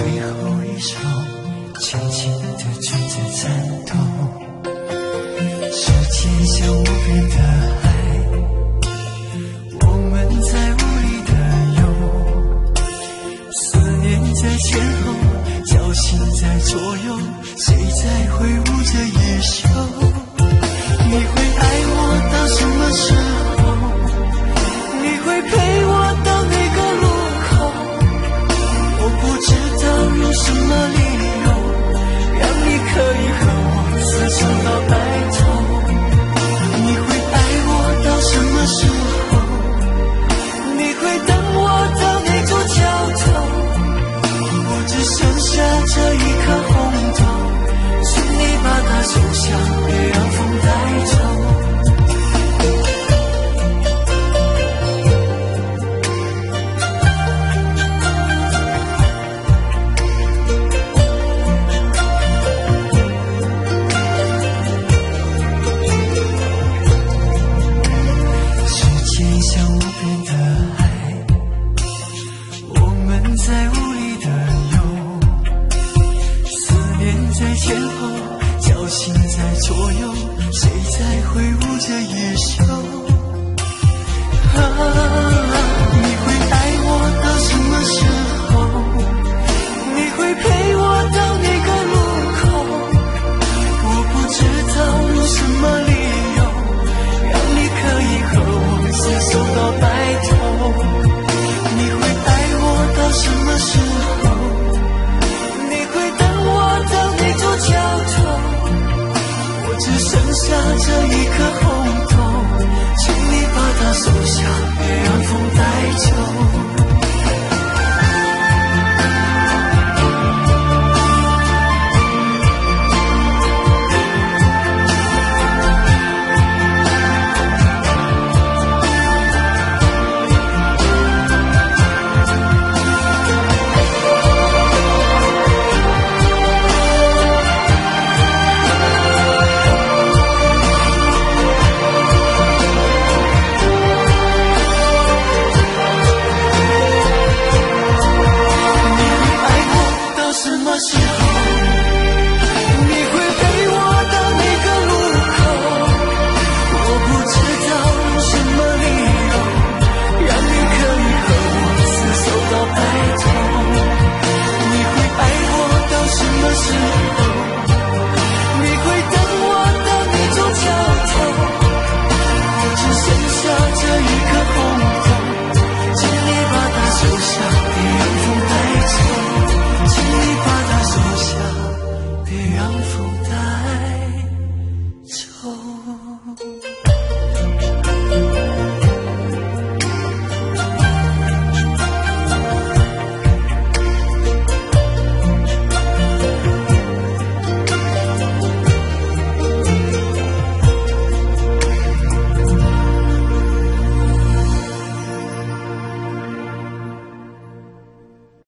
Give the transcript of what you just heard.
最后一首，轻轻地吹着颤抖。时间像无边的海，我们在无力的游。思念在前后，侥幸在左右，谁在挥舞着衣袖？你会爱我什么理由，让你可以和我厮守到白头。你会爱我到什么时候？你会等我到哪座桥头？我只剩下这一颗红豆，请你把它收下，别让风带走。念在前后，侥幸在左右，谁在挥舞着衣袖？啊，